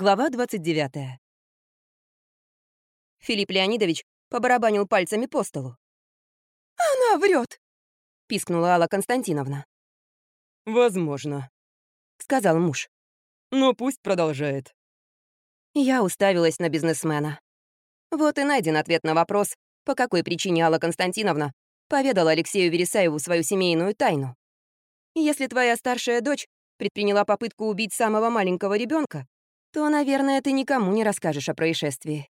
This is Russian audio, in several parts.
Глава 29. Филипп Леонидович побарабанил пальцами по столу. «Она врет!» — пискнула Алла Константиновна. «Возможно», — сказал муж. «Но пусть продолжает». Я уставилась на бизнесмена. Вот и найден ответ на вопрос, по какой причине Алла Константиновна поведала Алексею Вересаеву свою семейную тайну. Если твоя старшая дочь предприняла попытку убить самого маленького ребенка, то, наверное, ты никому не расскажешь о происшествии.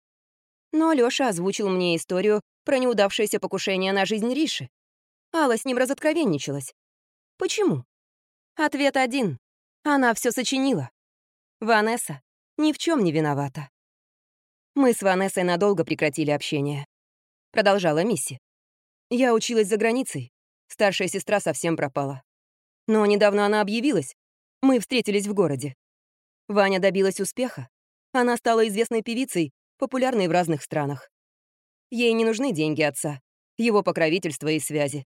Но Лёша озвучил мне историю про неудавшееся покушение на жизнь Риши. Алла с ним разоткровенничалась. Почему? Ответ один. Она все сочинила. Ванесса ни в чем не виновата. Мы с Ванессой надолго прекратили общение. Продолжала Мисси. Я училась за границей. Старшая сестра совсем пропала. Но недавно она объявилась. Мы встретились в городе. Ваня добилась успеха. Она стала известной певицей, популярной в разных странах. Ей не нужны деньги отца, его покровительство и связи.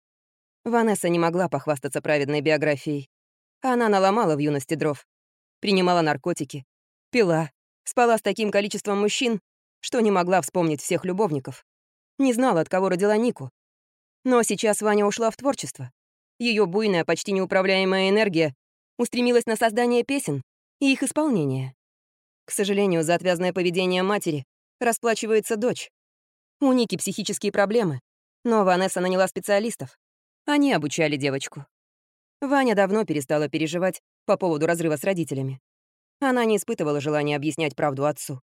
Ванесса не могла похвастаться праведной биографией. Она наломала в юности дров, принимала наркотики, пила, спала с таким количеством мужчин, что не могла вспомнить всех любовников. Не знала, от кого родила Нику. Но сейчас Ваня ушла в творчество. Ее буйная, почти неуправляемая энергия устремилась на создание песен, и их исполнение. К сожалению, за отвязное поведение матери расплачивается дочь. У Ники психические проблемы, но Ванесса наняла специалистов. Они обучали девочку. Ваня давно перестала переживать по поводу разрыва с родителями. Она не испытывала желания объяснять правду отцу.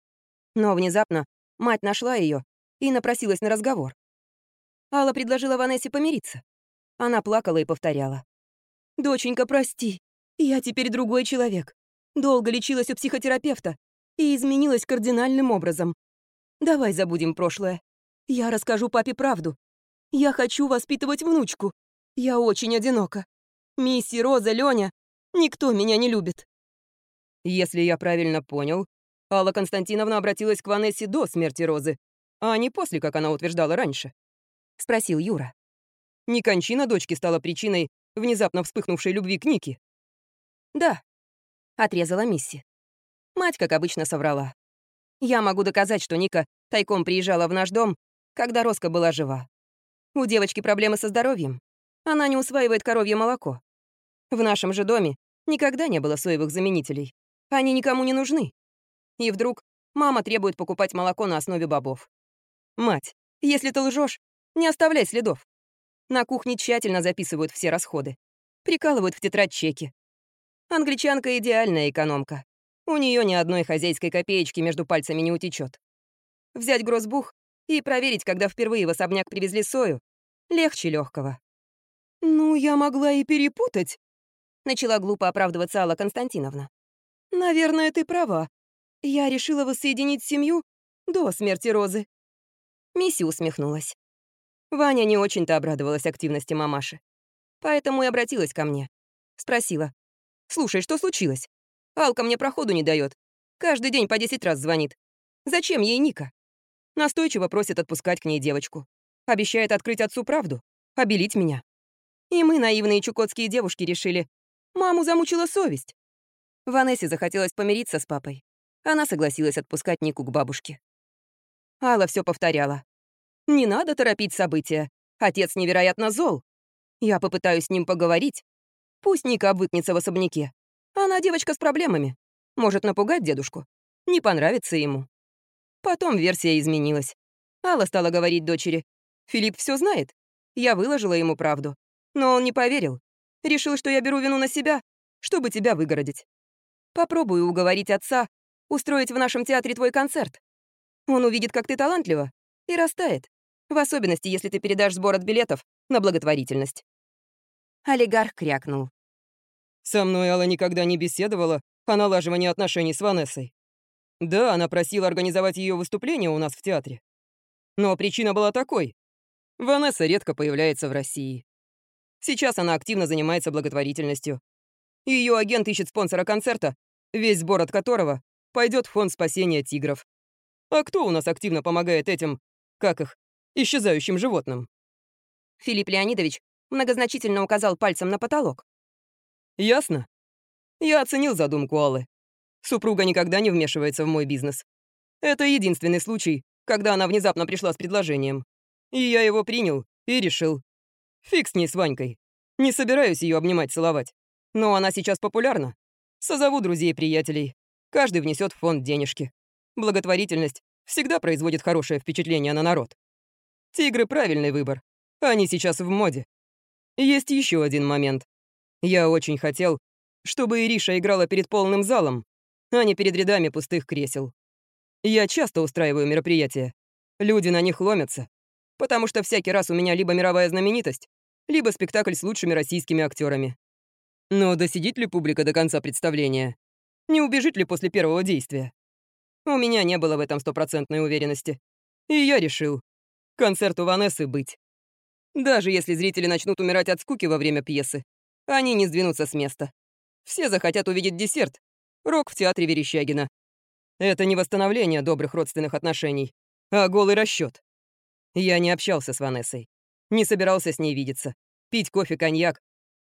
Но внезапно мать нашла ее и напросилась на разговор. Алла предложила Ванессе помириться. Она плакала и повторяла. «Доченька, прости, я теперь другой человек. Долго лечилась у психотерапевта и изменилась кардинальным образом. Давай забудем прошлое. Я расскажу папе правду. Я хочу воспитывать внучку. Я очень одинока. Мисси, Роза, Лёня, никто меня не любит. Если я правильно понял, Алла Константиновна обратилась к Ванессе до смерти Розы, а не после, как она утверждала раньше. Спросил Юра. Не кончина дочки стала причиной внезапно вспыхнувшей любви к Нике? Да, отрезала Мисси. Мать, как обычно, соврала. Я могу доказать, что Ника тайком приезжала в наш дом, когда Роска была жива. У девочки проблемы со здоровьем. Она не усваивает коровье молоко. В нашем же доме никогда не было соевых заменителей. Они никому не нужны. И вдруг мама требует покупать молоко на основе бобов. Мать, если ты лжешь, не оставляй следов. На кухне тщательно записывают все расходы. Прикалывают в тетрадь чеки. Англичанка — идеальная экономка. У нее ни одной хозяйской копеечки между пальцами не утечет. Взять грозбух и проверить, когда впервые в особняк привезли сою, легче легкого. «Ну, я могла и перепутать», — начала глупо оправдываться Алла Константиновна. «Наверное, ты права. Я решила воссоединить семью до смерти Розы». Мисси усмехнулась. Ваня не очень-то обрадовалась активности мамаши. Поэтому и обратилась ко мне. Спросила, Слушай, что случилось? Алка мне проходу не дает. Каждый день по 10 раз звонит. Зачем ей Ника? Настойчиво просит отпускать к ней девочку. Обещает открыть отцу правду, обелить меня. И мы, наивные чукотские девушки, решили. Маму замучила совесть. Ванессе захотелось помириться с папой. Она согласилась отпускать Нику к бабушке. Алла все повторяла. «Не надо торопить события. Отец невероятно зол. Я попытаюсь с ним поговорить, Пусть Ника обвыкнется в особняке. Она девочка с проблемами. Может напугать дедушку. Не понравится ему. Потом версия изменилась. Алла стала говорить дочери. «Филипп все знает. Я выложила ему правду. Но он не поверил. Решил, что я беру вину на себя, чтобы тебя выгородить. Попробую уговорить отца устроить в нашем театре твой концерт. Он увидит, как ты талантлива, и растает. В особенности, если ты передашь сбор от билетов на благотворительность. Олигарх крякнул. «Со мной Алла никогда не беседовала о налаживании отношений с Ванессой. Да, она просила организовать ее выступление у нас в театре. Но причина была такой. Ванесса редко появляется в России. Сейчас она активно занимается благотворительностью. Ее агент ищет спонсора концерта, весь сбор от которого пойдет в фонд спасения тигров. А кто у нас активно помогает этим, как их, исчезающим животным? Филипп Леонидович многозначительно указал пальцем на потолок. «Ясно. Я оценил задумку Аллы. Супруга никогда не вмешивается в мой бизнес. Это единственный случай, когда она внезапно пришла с предложением. И я его принял и решил. Фиг с ней с Ванькой. Не собираюсь ее обнимать, целовать. Но она сейчас популярна. Созову друзей и приятелей. Каждый внесет в фонд денежки. Благотворительность всегда производит хорошее впечатление на народ. Тигры — правильный выбор. Они сейчас в моде. Есть еще один момент. Я очень хотел, чтобы Ириша играла перед полным залом, а не перед рядами пустых кресел. Я часто устраиваю мероприятия. Люди на них ломятся, потому что всякий раз у меня либо мировая знаменитость, либо спектакль с лучшими российскими актерами. Но досидит ли публика до конца представления? Не убежит ли после первого действия? У меня не было в этом стопроцентной уверенности. И я решил. Концерту Ванессы быть. Даже если зрители начнут умирать от скуки во время пьесы, они не сдвинутся с места. Все захотят увидеть десерт. Рок в театре Верещагина. Это не восстановление добрых родственных отношений, а голый расчет. Я не общался с Ванессой. Не собирался с ней видеться. Пить кофе, коньяк.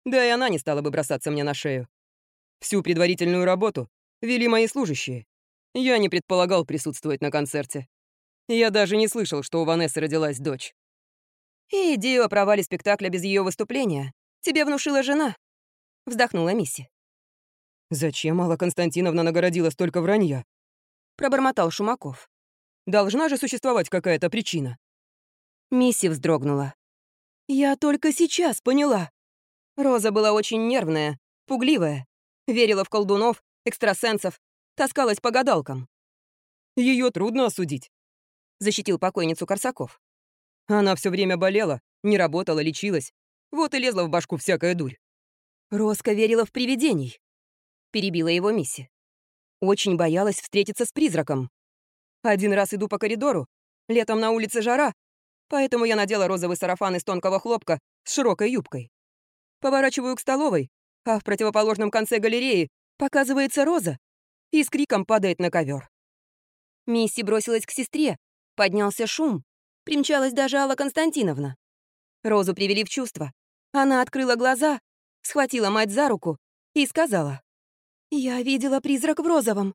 Да и она не стала бы бросаться мне на шею. Всю предварительную работу вели мои служащие. Я не предполагал присутствовать на концерте. Я даже не слышал, что у Ванессы родилась дочь. И идею о провале спектакля без ее выступления тебе внушила жена. Вздохнула Мисси. «Зачем Алла Константиновна нагородила столько вранья?» Пробормотал Шумаков. «Должна же существовать какая-то причина». Мисси вздрогнула. «Я только сейчас поняла. Роза была очень нервная, пугливая, верила в колдунов, экстрасенсов, таскалась по гадалкам. Ее трудно осудить», — защитил покойницу Корсаков. «Она все время болела, не работала, лечилась. Вот и лезла в башку всякая дурь». «Роска верила в привидений», — перебила его Мисси. «Очень боялась встретиться с призраком. Один раз иду по коридору, летом на улице жара, поэтому я надела розовый сарафан из тонкого хлопка с широкой юбкой. Поворачиваю к столовой, а в противоположном конце галереи показывается роза и с криком падает на ковер. Мисси бросилась к сестре, поднялся шум, примчалась даже Алла Константиновна. Розу привели в чувство. Она открыла глаза, схватила мать за руку и сказала. «Я видела призрак в розовом.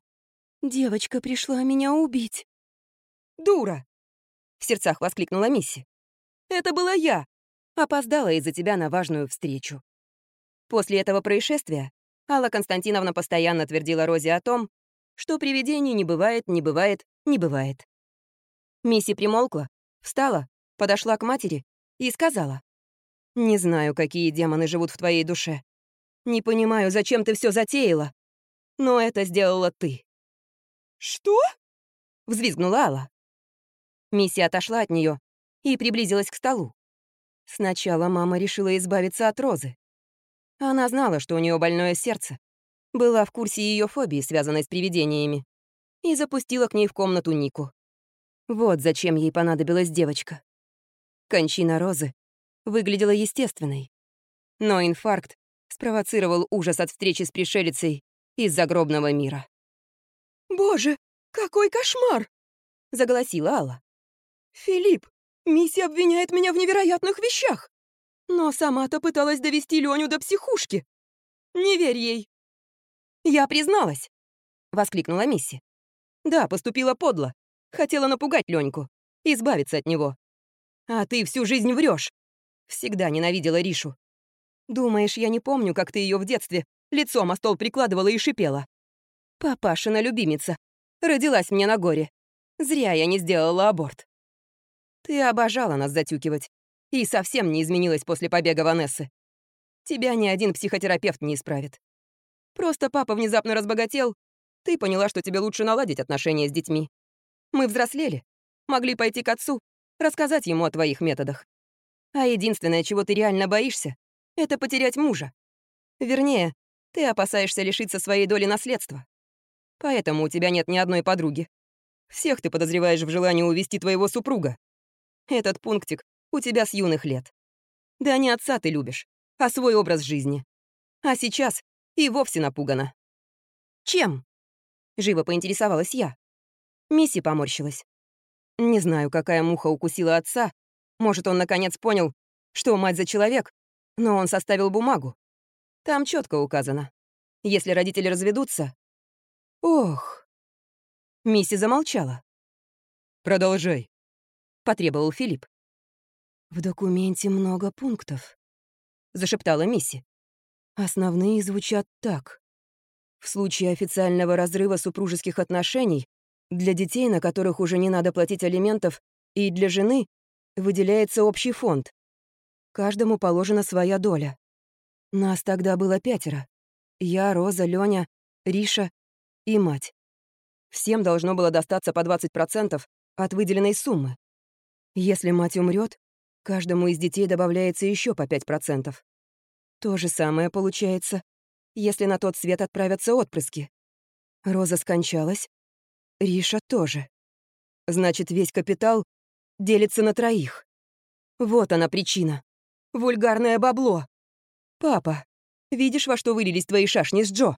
Девочка пришла меня убить». «Дура!» — в сердцах воскликнула Мисси. «Это была я. Опоздала из-за тебя на важную встречу». После этого происшествия Алла Константиновна постоянно твердила Розе о том, что привидений не бывает, не бывает, не бывает. Мисси примолкла, встала, подошла к матери и сказала. «Не знаю, какие демоны живут в твоей душе. Не понимаю, зачем ты все затеяла. Но это сделала ты». «Что?» — взвизгнула Алла. Мисси отошла от нее и приблизилась к столу. Сначала мама решила избавиться от Розы. Она знала, что у нее больное сердце, была в курсе ее фобии, связанной с привидениями, и запустила к ней в комнату Нику. Вот зачем ей понадобилась девочка. Кончина Розы выглядела естественной. Но инфаркт спровоцировал ужас от встречи с пришелицей из загробного мира. «Боже, какой кошмар!» — заголосила Алла. «Филипп, Мисси обвиняет меня в невероятных вещах, но сама-то пыталась довести Леню до психушки. Не верь ей!» «Я призналась!» — воскликнула Мисси. «Да, поступила подло. Хотела напугать Леньку, избавиться от него. А ты всю жизнь врешь. Всегда ненавидела Ришу. Думаешь, я не помню, как ты ее в детстве лицом о стол прикладывала и шипела? Папашина любимица. Родилась мне на горе. Зря я не сделала аборт. Ты обожала нас затюкивать. И совсем не изменилась после побега Ванессы. Тебя ни один психотерапевт не исправит. Просто папа внезапно разбогател. Ты поняла, что тебе лучше наладить отношения с детьми. Мы взрослели. Могли пойти к отцу, рассказать ему о твоих методах. А единственное, чего ты реально боишься, это потерять мужа. Вернее, ты опасаешься лишиться своей доли наследства. Поэтому у тебя нет ни одной подруги. Всех ты подозреваешь в желании увести твоего супруга. Этот пунктик у тебя с юных лет. Да не отца ты любишь, а свой образ жизни. А сейчас и вовсе напугана. «Чем?» — живо поинтересовалась я. Мисси поморщилась. Не знаю, какая муха укусила отца. Может, он наконец понял, что мать за человек, но он составил бумагу. Там четко указано. Если родители разведутся... Ох. Мисси замолчала. «Продолжай», — потребовал Филипп. «В документе много пунктов», — зашептала Мисси. «Основные звучат так. В случае официального разрыва супружеских отношений для детей, на которых уже не надо платить алиментов, и для жены выделяется общий фонд. Каждому положена своя доля. Нас тогда было пятеро. Я, Роза, Лёня, Риша и мать. Всем должно было достаться по 20% от выделенной суммы. Если мать умрет, каждому из детей добавляется еще по 5%. То же самое получается, если на тот свет отправятся отпрыски. Роза скончалась, Риша тоже. Значит, весь капитал делится на троих. Вот она причина. Вульгарное бабло. Папа, видишь, во что вылились твои шашни с Джо?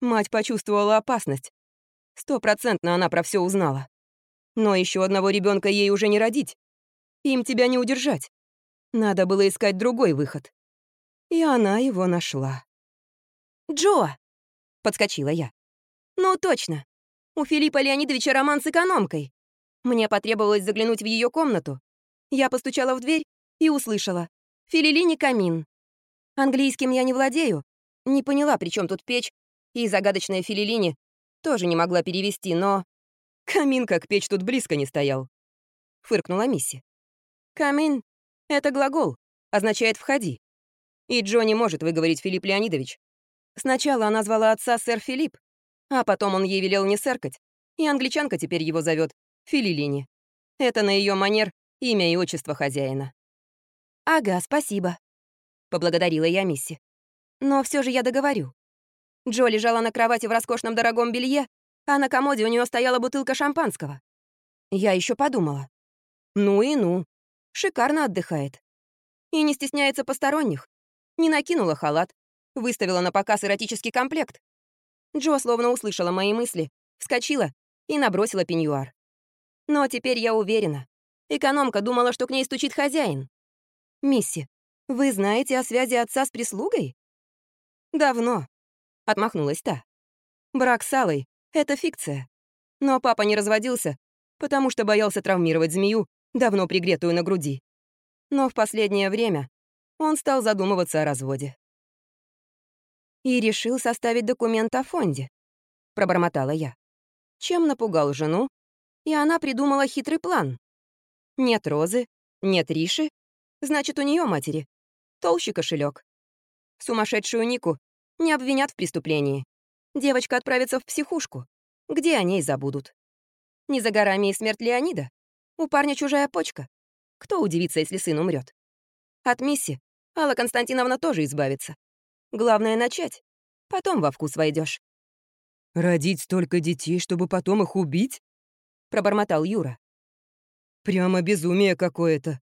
Мать почувствовала опасность. Стопроцентно она про все узнала. Но еще одного ребенка ей уже не родить. Им тебя не удержать. Надо было искать другой выход. И она его нашла. «Джо!» — подскочила я. «Ну, точно. У Филиппа Леонидовича роман с экономкой. Мне потребовалось заглянуть в ее комнату. Я постучала в дверь и услышала. «Филилини камин». Английским я не владею. Не поняла, при чем тут печь, и загадочная Филилини тоже не могла перевести, но... Камин как печь тут близко не стоял. Фыркнула Мисси. Камин — это глагол, означает «входи». И Джонни может выговорить Филипп Леонидович. Сначала она звала отца сэр Филипп, а потом он ей велел не сэркать, и англичанка теперь его зовет Филилини. Это на ее манер имя и отчество хозяина. «Ага, спасибо», — поблагодарила я Мисси. «Но все же я договорю. Джо лежала на кровати в роскошном дорогом белье, а на комоде у нее стояла бутылка шампанского. Я еще подумала. Ну и ну, шикарно отдыхает. И не стесняется посторонних. Не накинула халат, выставила на показ эротический комплект. Джо словно услышала мои мысли, вскочила и набросила пеньюар. Но теперь я уверена. Экономка думала, что к ней стучит хозяин. «Мисси, вы знаете о связи отца с прислугой?» «Давно», — отмахнулась та. «Брак с Аллой — это фикция. Но папа не разводился, потому что боялся травмировать змею, давно пригретую на груди. Но в последнее время он стал задумываться о разводе. И решил составить документ о фонде, пробормотала я. Чем напугал жену, и она придумала хитрый план. Нет Розы, нет Риши, значит, у нее матери. Толще кошелек. Сумасшедшую Нику не обвинят в преступлении. Девочка отправится в психушку, где о ней забудут. Не за горами и смерть Леонида. У парня чужая почка. Кто удивится, если сын умрет? От Мисси Алла Константиновна тоже избавится. Главное — начать. Потом во вкус войдешь. «Родить столько детей, чтобы потом их убить?» — пробормотал Юра. «Прямо безумие какое-то.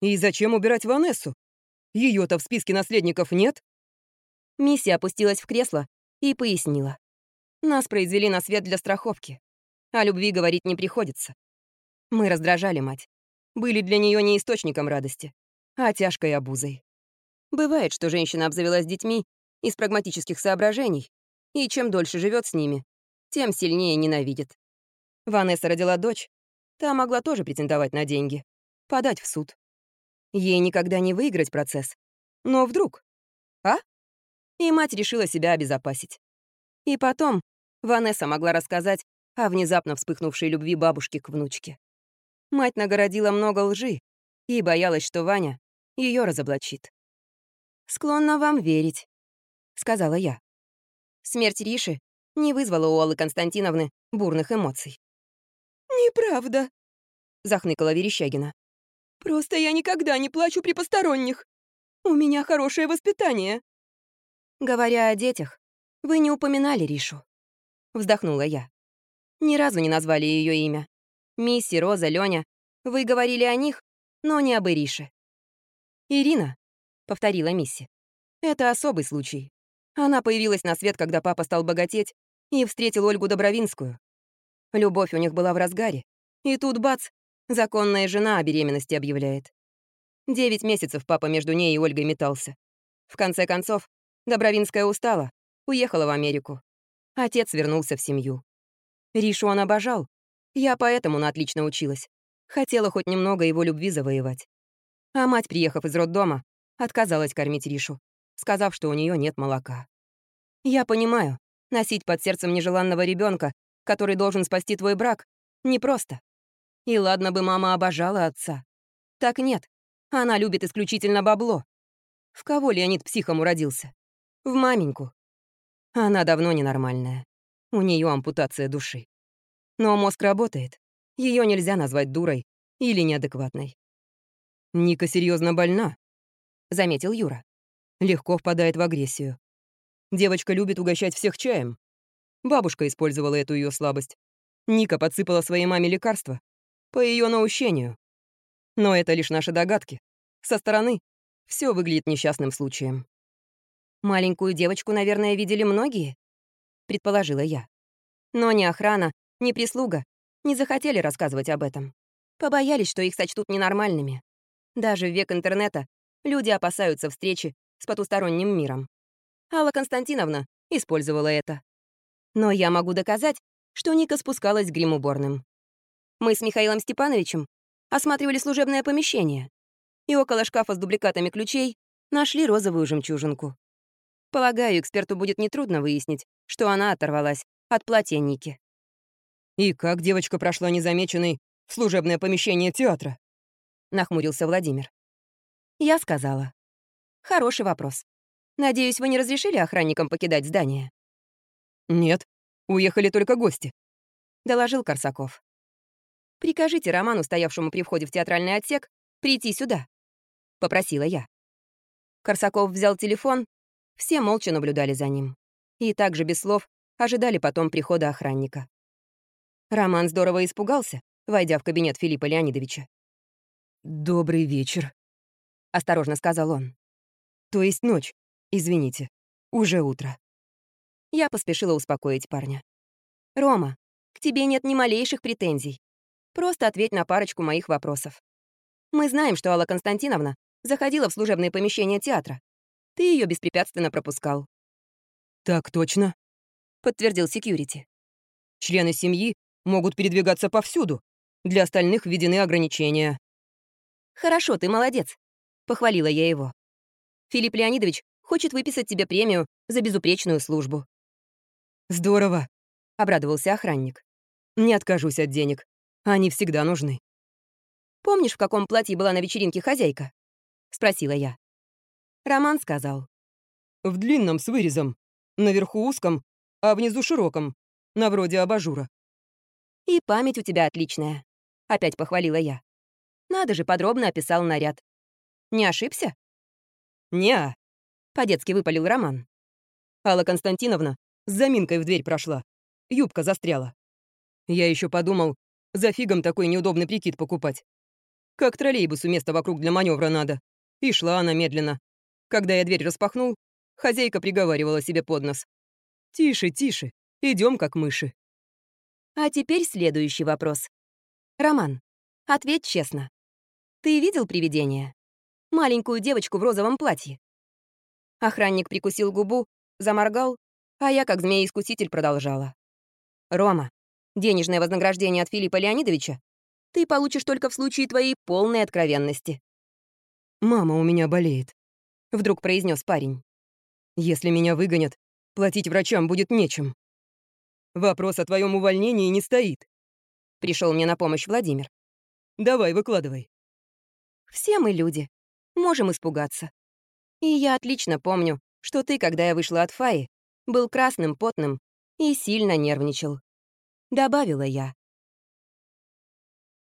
И зачем убирать Ванессу? ее то в списке наследников нет?» Миссия опустилась в кресло и пояснила. «Нас произвели на свет для страховки. О любви говорить не приходится. Мы раздражали мать. Были для нее не источником радости, а тяжкой обузой. Бывает, что женщина обзавелась детьми из прагматических соображений, и чем дольше живет с ними, тем сильнее ненавидит. Ванесса родила дочь, та могла тоже претендовать на деньги, подать в суд. Ей никогда не выиграть процесс. Но вдруг? А? И мать решила себя обезопасить. И потом Ванесса могла рассказать о внезапно вспыхнувшей любви бабушки к внучке. Мать нагородила много лжи и боялась, что Ваня ее разоблачит. «Склонна вам верить», — сказала я. Смерть Риши не вызвала у Аллы Константиновны бурных эмоций. «Неправда», — захныкала Верещагина. «Просто я никогда не плачу при посторонних. У меня хорошее воспитание». «Говоря о детях, вы не упоминали Ришу», — вздохнула я. Ни разу не назвали ее имя. Мисси, Роза, Лёня. Вы говорили о них, но не об Ирише. «Ирина», — повторила Мисси. «Это особый случай. Она появилась на свет, когда папа стал богатеть и встретил Ольгу Добровинскую. Любовь у них была в разгаре. И тут, бац, законная жена о беременности объявляет. Девять месяцев папа между ней и Ольгой метался. В конце концов, Добровинская устала, уехала в Америку. Отец вернулся в семью. Ришу он обожал. Я поэтому на отлично училась. Хотела хоть немного его любви завоевать. А мать, приехав из роддома, отказалась кормить Ришу, сказав, что у нее нет молока. Я понимаю, носить под сердцем нежеланного ребенка, который должен спасти твой брак, непросто. И ладно бы мама обожала отца. Так нет, она любит исключительно бабло. В кого Леонид психом уродился? В маменьку. Она давно ненормальная. У нее ампутация души. Но мозг работает. Ее нельзя назвать дурой или неадекватной. «Ника серьезно больна», — заметил Юра. Легко впадает в агрессию. Девочка любит угощать всех чаем. Бабушка использовала эту ее слабость. Ника подсыпала своей маме лекарства по ее наущению. Но это лишь наши догадки. Со стороны все выглядит несчастным случаем. «Маленькую девочку, наверное, видели многие?» — предположила я. Но ни охрана, ни прислуга не захотели рассказывать об этом. Побоялись, что их сочтут ненормальными. Даже в век интернета люди опасаются встречи с потусторонним миром. Алла Константиновна использовала это. Но я могу доказать, что Ника спускалась к гримуборным. Мы с Михаилом Степановичем осматривали служебное помещение и около шкафа с дубликатами ключей нашли розовую жемчужинку. Полагаю, эксперту будет нетрудно выяснить, что она оторвалась от платья Ники. «И как девочка прошла незамеченной в служебное помещение театра?» — нахмурился Владимир. Я сказала. «Хороший вопрос. Надеюсь, вы не разрешили охранникам покидать здание?» «Нет, уехали только гости», — доложил Корсаков. «Прикажите Роману, стоявшему при входе в театральный отсек, прийти сюда», — попросила я. Корсаков взял телефон, все молча наблюдали за ним. И также без слов ожидали потом прихода охранника. Роман здорово испугался, войдя в кабинет Филиппа Леонидовича. «Добрый вечер», — осторожно сказал он. «То есть ночь. Извините. Уже утро». Я поспешила успокоить парня. «Рома, к тебе нет ни малейших претензий. Просто ответь на парочку моих вопросов. Мы знаем, что Алла Константиновна заходила в служебное помещение театра. Ты ее беспрепятственно пропускал». «Так точно», — подтвердил секьюрити. «Члены семьи могут передвигаться повсюду. Для остальных введены ограничения». «Хорошо, ты молодец», — похвалила я его. «Филипп Леонидович хочет выписать тебе премию за безупречную службу». «Здорово», — обрадовался охранник. «Не откажусь от денег. Они всегда нужны». «Помнишь, в каком платье была на вечеринке хозяйка?» — спросила я. Роман сказал. «В длинном, с вырезом. Наверху узком, а внизу широком. На вроде абажура». «И память у тебя отличная», — опять похвалила я. Надо же, подробно описал наряд. Не ошибся? «Не-а», по-детски выпалил Роман. Алла Константиновна с заминкой в дверь прошла. Юбка застряла. Я еще подумал, за фигом такой неудобный прикид покупать. Как троллейбусу место вокруг для маневра надо. И шла она медленно. Когда я дверь распахнул, хозяйка приговаривала себе под нос. «Тише, тише, идем как мыши». А теперь следующий вопрос. Роман, ответь честно. Ты видел привидение? Маленькую девочку в розовом платье. Охранник прикусил губу, заморгал, а я, как змея-искуситель, продолжала. «Рома, денежное вознаграждение от Филиппа Леонидовича ты получишь только в случае твоей полной откровенности». «Мама у меня болеет», — вдруг произнес парень. «Если меня выгонят, платить врачам будет нечем. Вопрос о твоем увольнении не стоит». Пришел мне на помощь Владимир. «Давай, выкладывай». «Все мы люди. Можем испугаться. И я отлично помню, что ты, когда я вышла от Фаи, был красным, потным и сильно нервничал. Добавила я.